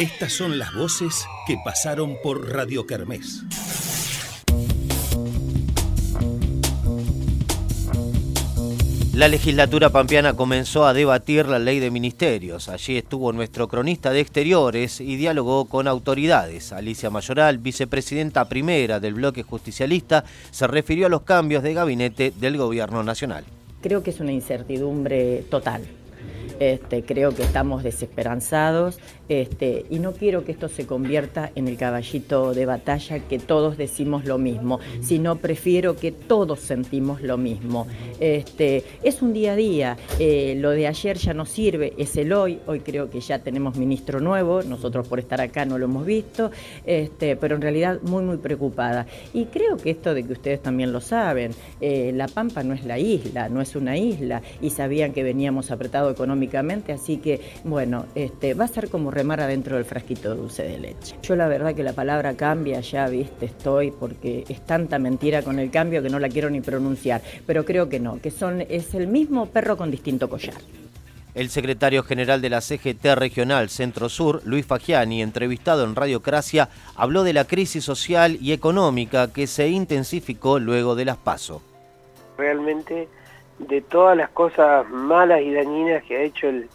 Estas son las voces que pasaron por Radio Kermés. La legislatura pampeana comenzó a debatir la ley de ministerios. Allí estuvo nuestro cronista de exteriores y dialogó con autoridades. Alicia Mayoral, vicepresidenta primera del bloque justicialista, se refirió a los cambios de gabinete del gobierno nacional. Creo que es una incertidumbre total este, creo que estamos desesperanzados este, y no quiero que esto se convierta en el caballito de batalla que todos decimos lo mismo, sino prefiero que todos sentimos lo mismo. Este, es un día a día, eh, lo de ayer ya no sirve, es el hoy, hoy creo que ya tenemos ministro nuevo, nosotros por estar acá no lo hemos visto, pero en realidad muy muy preocupada. Y creo que esto de que ustedes también lo saben, eh, La Pampa no es la isla, no es una isla, y sabían que veníamos apretados económicamente así que bueno, este, va a ser como remar adentro del frasquito de dulce de leche. Yo la verdad que la palabra cambia ya, viste, estoy, porque es tanta mentira con el cambio que no la quiero ni pronunciar, pero creo que no, que son, es el mismo perro con distinto collar. El secretario general de la CGT Regional Centro Sur, Luis Fagiani, entrevistado en Radio Cracia, habló de la crisis social y económica que se intensificó luego de las PASO. Realmente de todas las cosas malas y dañinas que ha hecho el,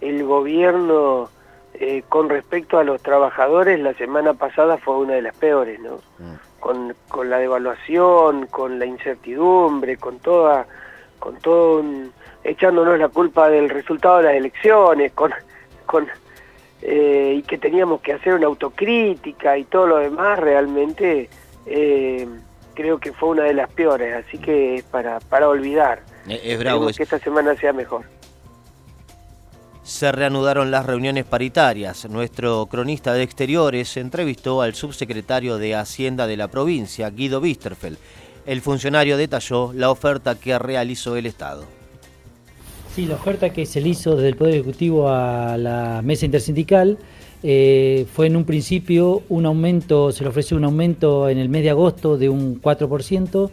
el gobierno eh, con respecto a los trabajadores, la semana pasada fue una de las peores, ¿no? Mm. Con, con, la devaluación, con la incertidumbre, con toda, con todo echándonos la culpa del resultado de las elecciones, con, con eh, y que teníamos que hacer una autocrítica y todo lo demás, realmente eh, creo que fue una de las peores, así que es para, para olvidar. Es bravo. que esta semana sea mejor. Se reanudaron las reuniones paritarias. Nuestro cronista de exteriores entrevistó al subsecretario de Hacienda de la provincia, Guido Wisterfeld. El funcionario detalló la oferta que realizó el Estado. Sí, la oferta que se le hizo desde el Poder Ejecutivo a la mesa intersindical eh, fue en un principio un aumento, se le ofreció un aumento en el mes de agosto de un 4%,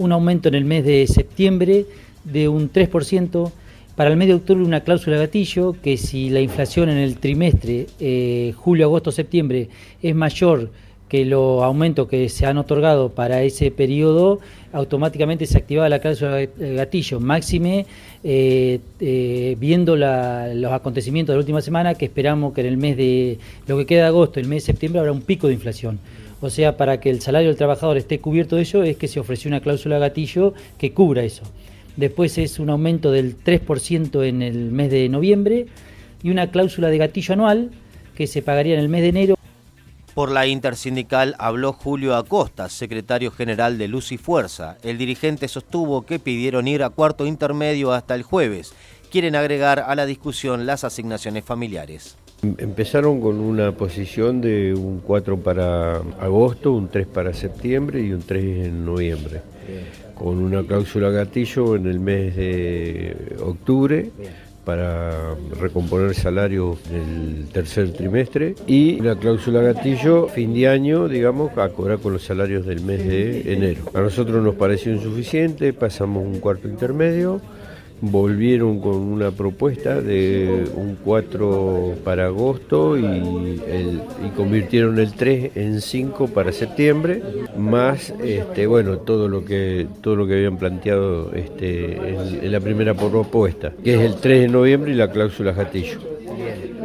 un aumento en el mes de septiembre de un 3%, para el mes de octubre una cláusula gatillo que si la inflación en el trimestre eh, julio, agosto, septiembre es mayor que los aumentos que se han otorgado para ese periodo, automáticamente se activaba la cláusula gatillo, máxime eh, eh, viendo los acontecimientos de la última semana, que esperamos que en el mes de, lo que queda de agosto, el mes de septiembre, habrá un pico de inflación. O sea, para que el salario del trabajador esté cubierto de eso, es que se ofreció una cláusula gatillo que cubra eso. Después es un aumento del 3% en el mes de noviembre y una cláusula de gatillo anual que se pagaría en el mes de enero. Por la intersindical habló Julio Acosta, secretario general de Luz y Fuerza. El dirigente sostuvo que pidieron ir a cuarto intermedio hasta el jueves. Quieren agregar a la discusión las asignaciones familiares. Empezaron con una posición de un 4 para agosto, un 3 para septiembre y un 3 en noviembre, con una cláusula gatillo en el mes de octubre para recomponer salario del tercer trimestre y una cláusula gatillo fin de año, digamos, a cobrar con los salarios del mes de enero. A nosotros nos pareció insuficiente, pasamos un cuarto intermedio volvieron con una propuesta de un 4 para agosto y, convirtieron el 3 en 5 para septiembre, más este, bueno, todo lo que todo lo que habían planteado este, en, la primera propuesta, que es el 3 de noviembre y la cláusula gatillo.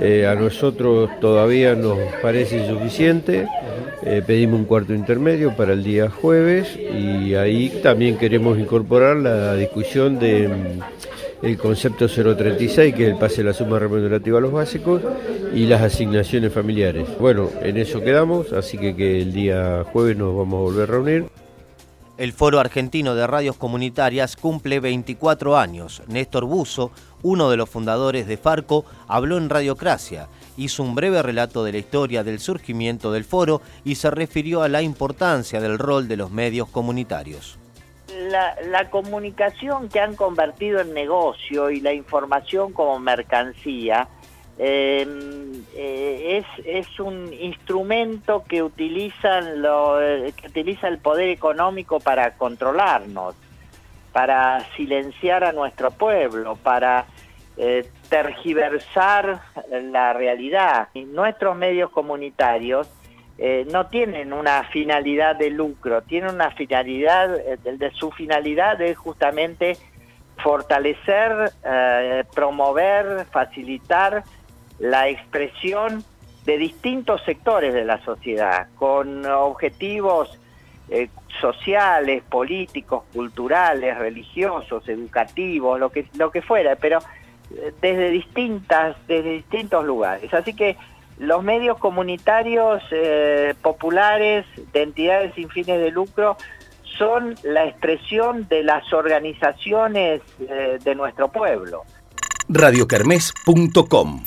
Eh, a nosotros todavía nos parece insuficiente. Eh, pedimos un cuarto intermedio para el día jueves y ahí también queremos incorporar la discusión de el concepto 036, que es el pase de la suma remunerativa a los básicos, y las asignaciones familiares. Bueno, en eso quedamos, así que, que el día jueves nos vamos a volver a reunir. El Foro Argentino de Radios Comunitarias cumple 24 años. Néstor Buzo, uno de los fundadores de Farco, habló en Radiocracia, hizo un breve relato de la historia del surgimiento del foro y se refirió a la importancia del rol de los medios comunitarios. La, comunicación que han convertido en negocio y la información como mercancía em, eh, es, es, un instrumento que, utilizan lo, que utiliza el poder económico para controlarnos, para silenciar a nuestro pueblo, para eh, tergiversar la realidad. nuestros medios comunitarios eh, no tienen una finalidad de lucro, tienen una finalidad, eh, de, su finalidad es justamente fortalecer, promover, facilitar la expresión de distintos sectores de la sociedad, con objetivos sociales, políticos, culturales, religiosos, educativos, lo que, lo que fuera, pero desde distintas, desde distintos lugares. Así que los medios comunitarios eh, populares de entidades sin fines de lucro son la expresión de las organizaciones eh, de nuestro pueblo. radiocarmes.com